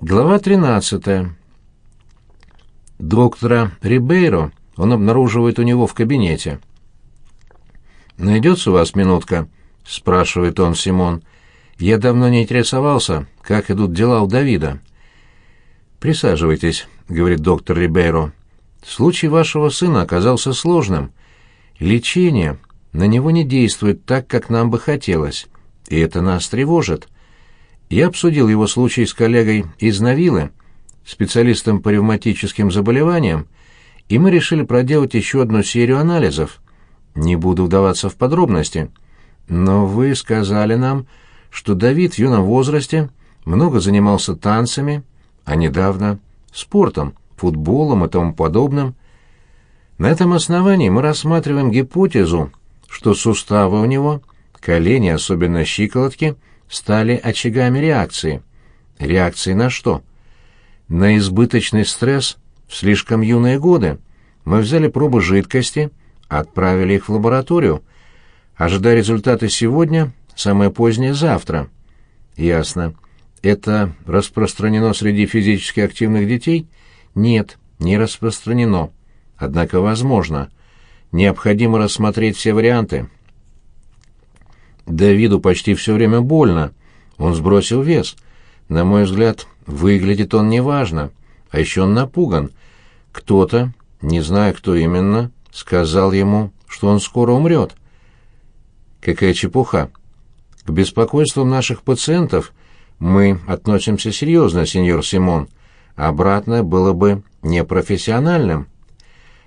Глава 13. Доктора Рибейро он обнаруживает у него в кабинете. «Найдется у вас минутка?» — спрашивает он Симон. «Я давно не интересовался, как идут дела у Давида». «Присаживайтесь», — говорит доктор Рибейро. «Случай вашего сына оказался сложным. Лечение на него не действует так, как нам бы хотелось, и это нас тревожит». Я обсудил его случай с коллегой из Навилы, специалистом по ревматическим заболеваниям, и мы решили проделать еще одну серию анализов. Не буду вдаваться в подробности, но вы сказали нам, что Давид в юном возрасте много занимался танцами, а недавно спортом, футболом и тому подобным. На этом основании мы рассматриваем гипотезу, что суставы у него, колени, особенно щиколотки – стали очагами реакции. Реакции на что? На избыточный стресс в слишком юные годы. Мы взяли пробы жидкости, отправили их в лабораторию. Ожидая результаты сегодня, самое позднее завтра. Ясно. Это распространено среди физически активных детей? Нет, не распространено. Однако возможно. Необходимо рассмотреть все варианты. Давиду почти все время больно. Он сбросил вес. На мой взгляд, выглядит он неважно. А еще он напуган. Кто-то, не знаю кто именно, сказал ему, что он скоро умрет. Какая чепуха. К беспокойствам наших пациентов мы относимся серьезно, сеньор Симон. Обратное было бы непрофессиональным.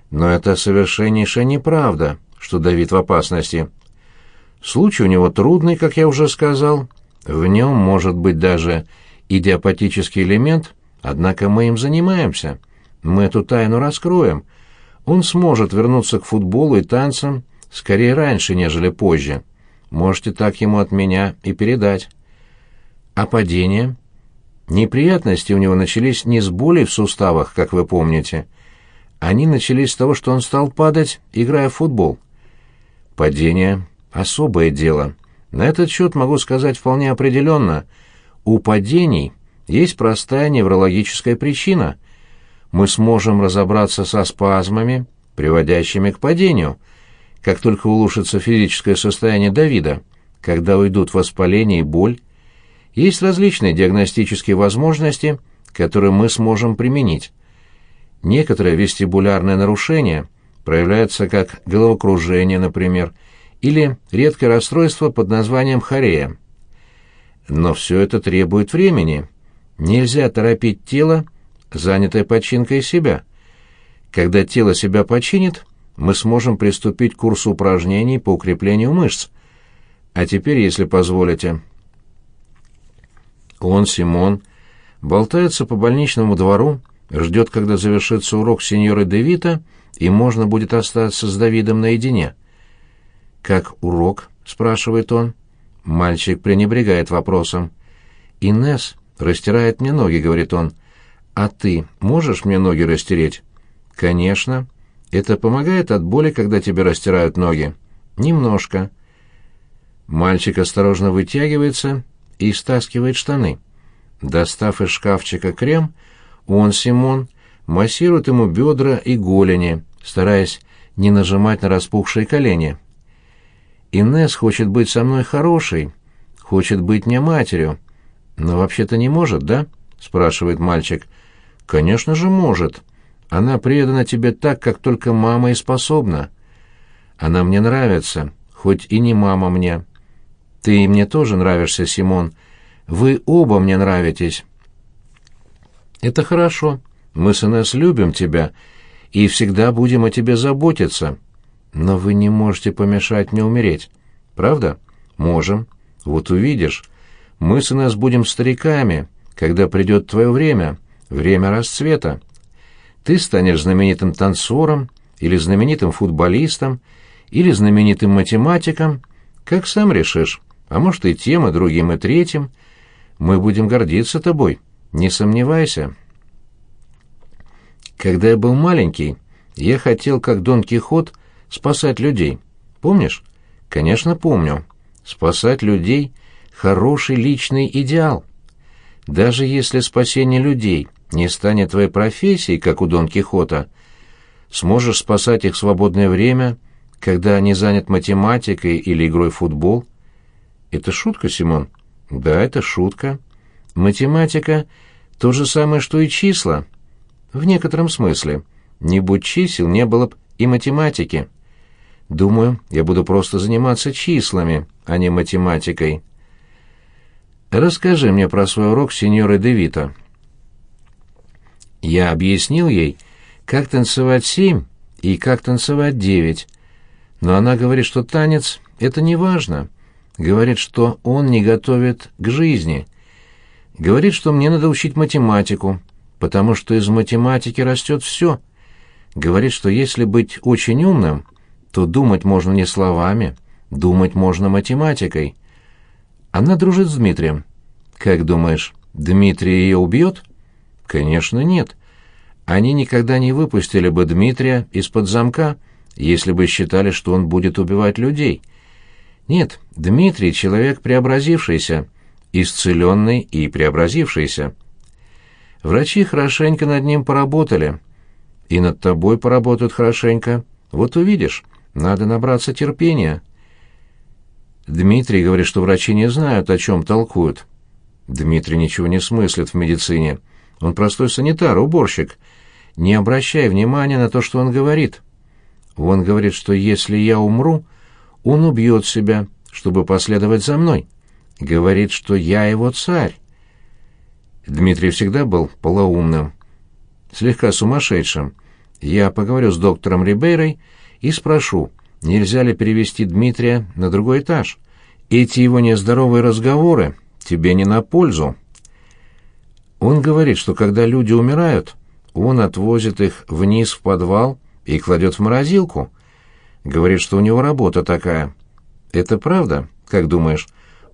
Но это совершеннейшая неправда, что Давид в опасности. Случай у него трудный, как я уже сказал. В нем может быть даже идиопатический элемент, однако мы им занимаемся. Мы эту тайну раскроем. Он сможет вернуться к футболу и танцам скорее раньше, нежели позже. Можете так ему от меня и передать. А падение? Неприятности у него начались не с боли в суставах, как вы помните. Они начались с того, что он стал падать, играя в футбол. Падение особое дело. На этот счет могу сказать вполне определенно. У падений есть простая неврологическая причина. Мы сможем разобраться со спазмами, приводящими к падению, как только улучшится физическое состояние Давида, когда уйдут воспаление и боль. Есть различные диагностические возможности, которые мы сможем применить. Некоторые вестибулярные нарушения проявляются как головокружение, например, или редкое расстройство под названием хорея. Но все это требует времени. Нельзя торопить тело, занятое починкой себя. Когда тело себя починит, мы сможем приступить к курсу упражнений по укреплению мышц. А теперь, если позволите... Он, Симон, болтается по больничному двору, ждет, когда завершится урок сеньоры Девита, и можно будет остаться с Давидом наедине. «Как урок?» — спрашивает он. Мальчик пренебрегает вопросом. «Инесс растирает мне ноги», — говорит он. «А ты можешь мне ноги растереть?» «Конечно. Это помогает от боли, когда тебе растирают ноги?» «Немножко». Мальчик осторожно вытягивается и стаскивает штаны. Достав из шкафчика крем, он, Симон, массирует ему бедра и голени, стараясь не нажимать на распухшие колени. Инесс хочет быть со мной хорошей, хочет быть мне матерью. Но вообще-то не может, да? спрашивает мальчик. Конечно же может. Она предана тебе так, как только мама и способна. Она мне нравится, хоть и не мама мне. Ты мне тоже нравишься, Симон. Вы оба мне нравитесь. Это хорошо. Мы с Инесс любим тебя и всегда будем о тебе заботиться. Но вы не можете помешать мне умереть. Правда? Можем. Вот увидишь. Мы с нас будем стариками, когда придет твое время, время расцвета. Ты станешь знаменитым танцором, или знаменитым футболистом, или знаменитым математиком, как сам решишь, а может и тем, и другим, и третьим. Мы будем гордиться тобой, не сомневайся. Когда я был маленький, я хотел, как Дон Кихот, спасать людей. Помнишь? Конечно, помню. Спасать людей — хороший личный идеал. Даже если спасение людей не станет твоей профессией, как у Дон Кихота, сможешь спасать их в свободное время, когда они занят математикой или игрой в футбол. Это шутка, Симон? Да, это шутка. Математика — то же самое, что и числа. В некотором смысле. Не будь чисел, не было бы и математики. Думаю, я буду просто заниматься числами, а не математикой. Расскажи мне про свой урок сеньоры Девита. Я объяснил ей, как танцевать семь и как танцевать девять, но она говорит, что танец — это не важно. Говорит, что он не готовит к жизни. Говорит, что мне надо учить математику, потому что из математики растет все. Говорит, что если быть очень умным, то думать можно не словами, думать можно математикой. Она дружит с Дмитрием. Как думаешь, Дмитрий ее убьет? Конечно, нет. Они никогда не выпустили бы Дмитрия из-под замка, если бы считали, что он будет убивать людей. Нет, Дмитрий — человек преобразившийся, исцеленный и преобразившийся. Врачи хорошенько над ним поработали. И над тобой поработают хорошенько. Вот увидишь, надо набраться терпения. Дмитрий говорит, что врачи не знают, о чем толкуют. Дмитрий ничего не смыслит в медицине. Он простой санитар, уборщик. Не обращай внимания на то, что он говорит. Он говорит, что если я умру, он убьет себя, чтобы последовать за мной. Говорит, что я его царь. Дмитрий всегда был полоумным, слегка сумасшедшим. Я поговорю с доктором Рибейрой и спрошу, нельзя ли перевести Дмитрия на другой этаж. Эти его нездоровые разговоры тебе не на пользу. Он говорит, что когда люди умирают, он отвозит их вниз в подвал и кладет в морозилку. Говорит, что у него работа такая. Это правда? Как думаешь,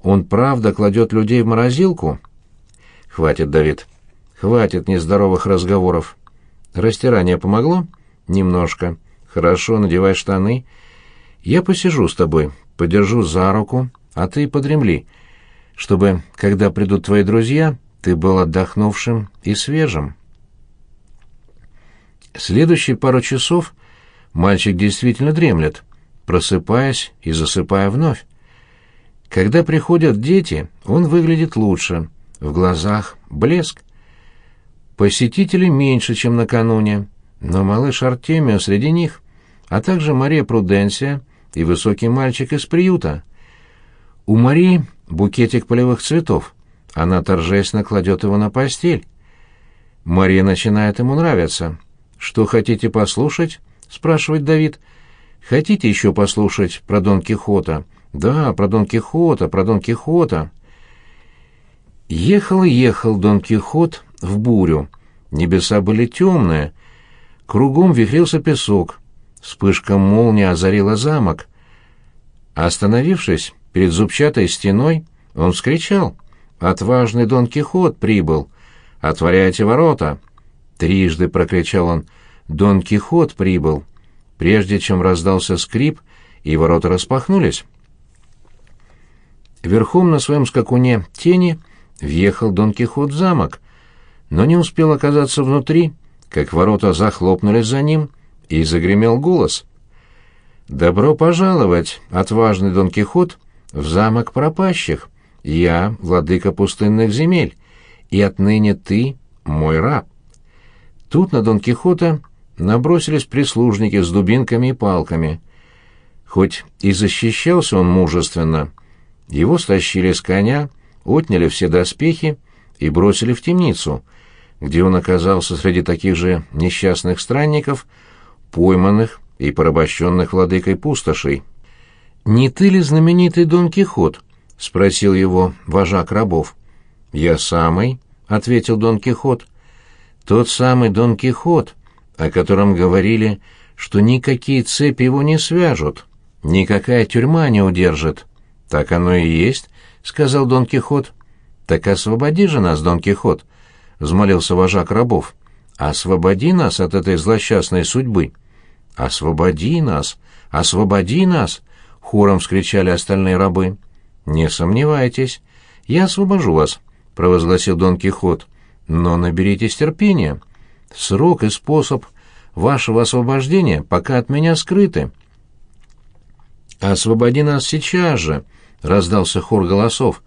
он правда кладет людей в морозилку? Хватит, Давид. Хватит нездоровых разговоров. Растирание помогло? Немножко. Хорошо, надевай штаны. Я посижу с тобой, подержу за руку, а ты подремли, чтобы, когда придут твои друзья, ты был отдохнувшим и свежим. Следующие пару часов мальчик действительно дремлет, просыпаясь и засыпая вновь. Когда приходят дети, он выглядит лучше, в глазах блеск. Посетителей меньше, чем накануне, но малыш Артемио среди них, а также Мария Пруденсия и высокий мальчик из приюта. У Марии букетик полевых цветов. Она торжественно кладет его на постель. Мария начинает ему нравиться. «Что хотите послушать?» — спрашивает Давид. «Хотите еще послушать про Дон Кихота?» «Да, про Дон Кихота, про Дон Кихота». Ехал и ехал Дон Кихот в бурю. Небеса были темные. Кругом вихрился песок. Вспышка молнии озарила замок. Остановившись перед зубчатой стеной, он вскричал. «Отважный Дон Кихот прибыл! Отворяйте ворота!» Трижды прокричал он. «Дон Кихот прибыл!» Прежде чем раздался скрип, и ворота распахнулись. Верхом на своем скакуне тени въехал Дон Кихот в замок, но не успел оказаться внутри, как ворота захлопнулись за ним, и загремел голос. «Добро пожаловать, отважный Дон Кихот, в замок пропащих. Я — владыка пустынных земель, и отныне ты — мой раб». Тут на Дон Кихота набросились прислужники с дубинками и палками. Хоть и защищался он мужественно, его стащили с коня, отняли все доспехи и бросили в темницу, где он оказался среди таких же несчастных странников, пойманных и порабощенных владыкой пустошей. «Не ты ли знаменитый Дон Кихот?» — спросил его вожак рабов. «Я самый», — ответил Дон Кихот. «Тот самый Дон Кихот, о котором говорили, что никакие цепи его не свяжут, никакая тюрьма не удержит». «Так оно и есть», — сказал Дон Кихот. «Так освободи же нас, Дон Кихот», — взмолился вожак рабов. «Освободи нас от этой злосчастной судьбы». «Освободи нас! Освободи нас!» — хором вскричали остальные рабы. «Не сомневайтесь, я освобожу вас. провозгласил Дон Кихот, — «но наберитесь терпения. Срок и способ вашего освобождения пока от меня скрыты». «Освободи нас сейчас же!» — раздался хор голосов.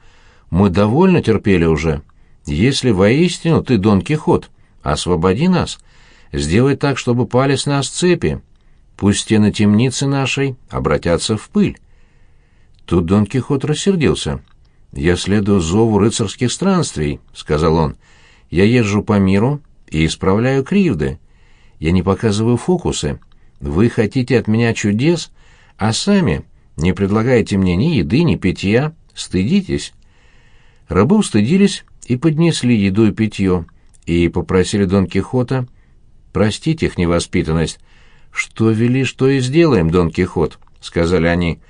«Мы довольно терпели уже. Если воистину ты Дон Кихот, освободи нас. Сделай так, чтобы пали нас цепи. Пусть стены темницы нашей обратятся в пыль». Тут Дон Кихот рассердился. «Я следую зову рыцарских странствий», — сказал он. «Я езжу по миру и исправляю кривды. Я не показываю фокусы. Вы хотите от меня чудес, а сами не предлагаете мне ни еды, ни питья. Стыдитесь». Рабы устыдились и поднесли еду и питье, и попросили Дон Кихота простить их невоспитанность. «Что вели, что и сделаем, Дон Кихот», — сказали они.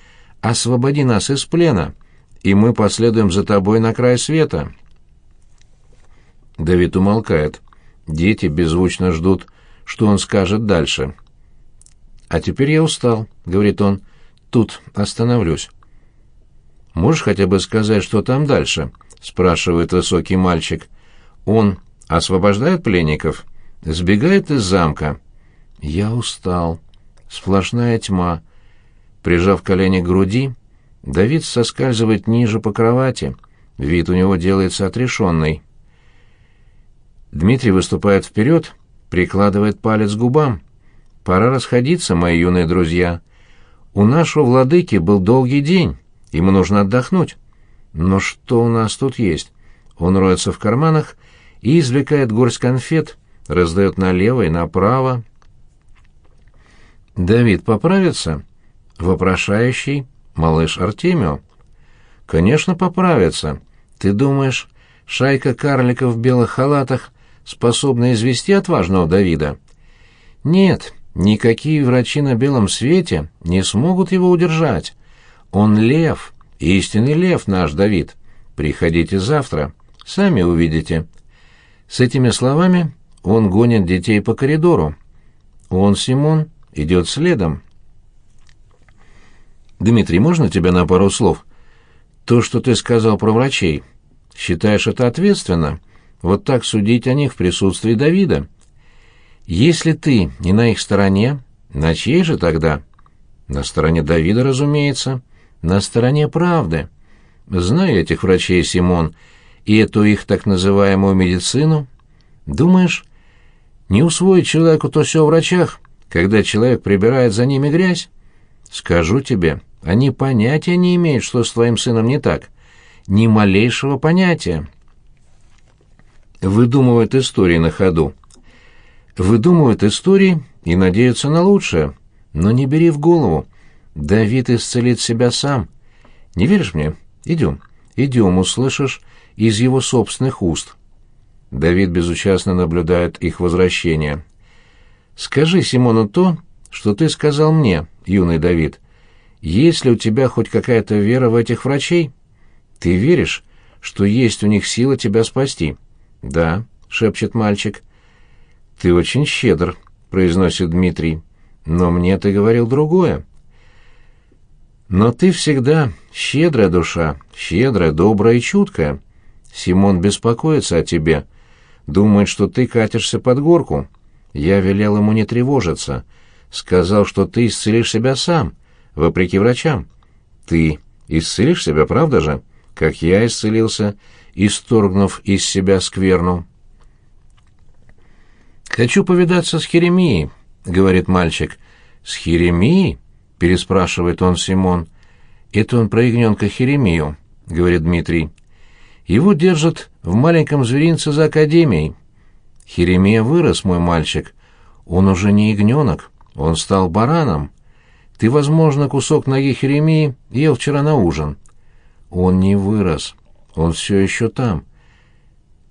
«Освободи нас из плена» и мы последуем за тобой на край света». Давид умолкает. Дети беззвучно ждут, что он скажет дальше. «А теперь я устал», — говорит он. «Тут остановлюсь». «Можешь хотя бы сказать, что там дальше?» — спрашивает высокий мальчик. «Он освобождает пленников? Сбегает из замка?» «Я устал. Сплошная тьма». Прижав колени к груди, Давид соскальзывает ниже по кровати. Вид у него делается отрешенный. Дмитрий выступает вперед, прикладывает палец к губам. «Пора расходиться, мои юные друзья. У нашего владыки был долгий день, ему нужно отдохнуть. Но что у нас тут есть?» Он роется в карманах и извлекает горсть конфет, раздает налево и направо. «Давид поправится?» Вопрошающий малыш Артемио. Конечно, поправится. Ты думаешь, шайка карликов в белых халатах способна извести отважного Давида? Нет, никакие врачи на белом свете не смогут его удержать. Он лев, истинный лев наш Давид. Приходите завтра, сами увидите. С этими словами он гонит детей по коридору. Он, Симон, идет следом. Дмитрий, можно тебя на пару слов? То, что ты сказал про врачей, считаешь это ответственно? Вот так судить о них в присутствии Давида? Если ты не на их стороне, на чьей же тогда? На стороне Давида, разумеется, на стороне правды. Знаю этих врачей, Симон, и эту их так называемую медицину. Думаешь, не усвоить человеку то все о врачах, когда человек прибирает за ними грязь? Скажу тебе, они понятия не имеют, что с твоим сыном не так. Ни малейшего понятия. Выдумывают истории на ходу. Выдумывают истории и надеются на лучшее. Но не бери в голову. Давид исцелит себя сам. Не веришь мне? Идем. Идем, услышишь из его собственных уст. Давид безучастно наблюдает их возвращение. «Скажи Симону то, что ты сказал мне, юный Давид. Есть ли у тебя хоть какая-то вера в этих врачей? Ты веришь, что есть у них сила тебя спасти? Да, шепчет мальчик. Ты очень щедр, произносит Дмитрий. Но мне ты говорил другое. Но ты всегда щедрая душа, щедрая, добрая и чуткая. Симон беспокоится о тебе. Думает, что ты катишься под горку. Я велел ему не тревожиться. Сказал, что ты исцелишь себя сам вопреки врачам. Ты исцелишь себя, правда же? Как я исцелился, исторгнув из себя скверну. «Хочу повидаться с Херемией», — говорит мальчик. «С Херемией?» — переспрашивает он Симон. «Это он про ягненка Херемию», — говорит Дмитрий. «Его держат в маленьком зверинце за академией. Херемия вырос, мой мальчик. Он уже не ягненок, он стал бараном. Ты, возможно, кусок ноги Херемии ел вчера на ужин. Он не вырос. Он все еще там.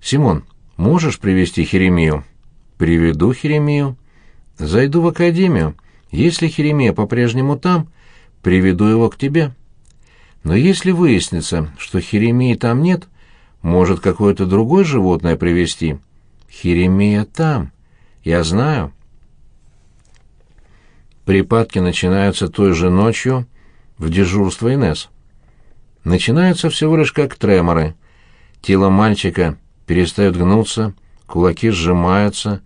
Симон, можешь привести Херемию? Приведу Херемию. Зайду в академию. Если Херемия по-прежнему там, приведу его к тебе. Но если выяснится, что Херемии там нет, может какое-то другое животное привести. Херемия там. Я знаю. Припадки начинаются той же ночью в дежурство Инес. Начинаются всего лишь как треморы. Тело мальчика перестает гнуться, кулаки сжимаются,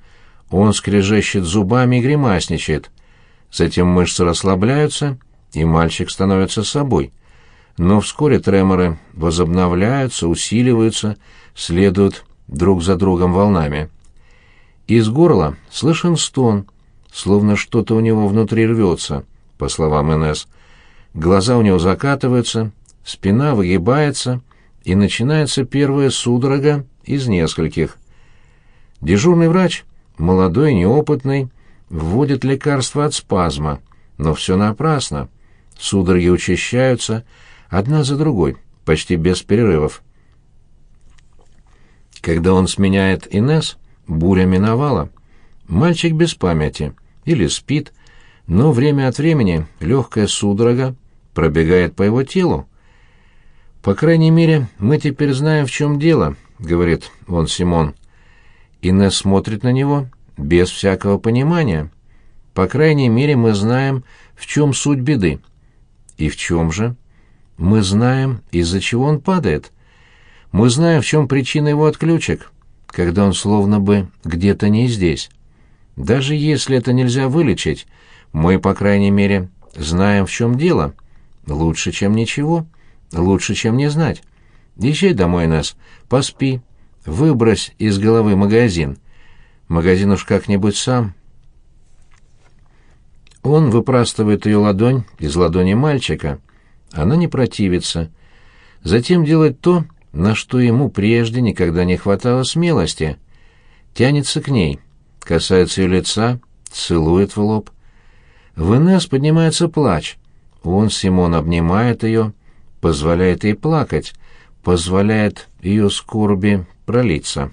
он скрежещет зубами и гримасничает. Затем мышцы расслабляются, и мальчик становится собой. Но вскоре треморы возобновляются, усиливаются, следуют друг за другом волнами. Из горла слышен стон, словно что-то у него внутри рвется, по словам Инесс. Глаза у него закатываются, спина выгибается, и начинается первая судорога из нескольких. Дежурный врач, молодой, неопытный, вводит лекарство от спазма, но все напрасно. Судороги учащаются, одна за другой, почти без перерывов. Когда он сменяет Инес, буря миновала. Мальчик без памяти или спит, но время от времени легкая судорога пробегает по его телу. «По крайней мере, мы теперь знаем, в чем дело», — говорит он Симон. Инесс смотрит на него без всякого понимания. «По крайней мере, мы знаем, в чем суть беды». «И в чем же?» «Мы знаем, из-за чего он падает. Мы знаем, в чем причина его отключек, когда он словно бы где-то не здесь. Даже если это нельзя вылечить, мы, по крайней мере, знаем, в чем дело. Лучше, чем ничего. Лучше, чем не знать. Езжай домой, Нас, поспи, выбрось из головы магазин. Магазин уж как-нибудь сам. Он выпрастывает ее ладонь из ладони мальчика. Она не противится. Затем делает то, на что ему прежде никогда не хватало смелости. Тянется к ней, касается ее лица, целует в лоб. В Инесс поднимается плач. Он, Симон, обнимает ее, позволяет ей плакать, позволяет ее скорби пролиться.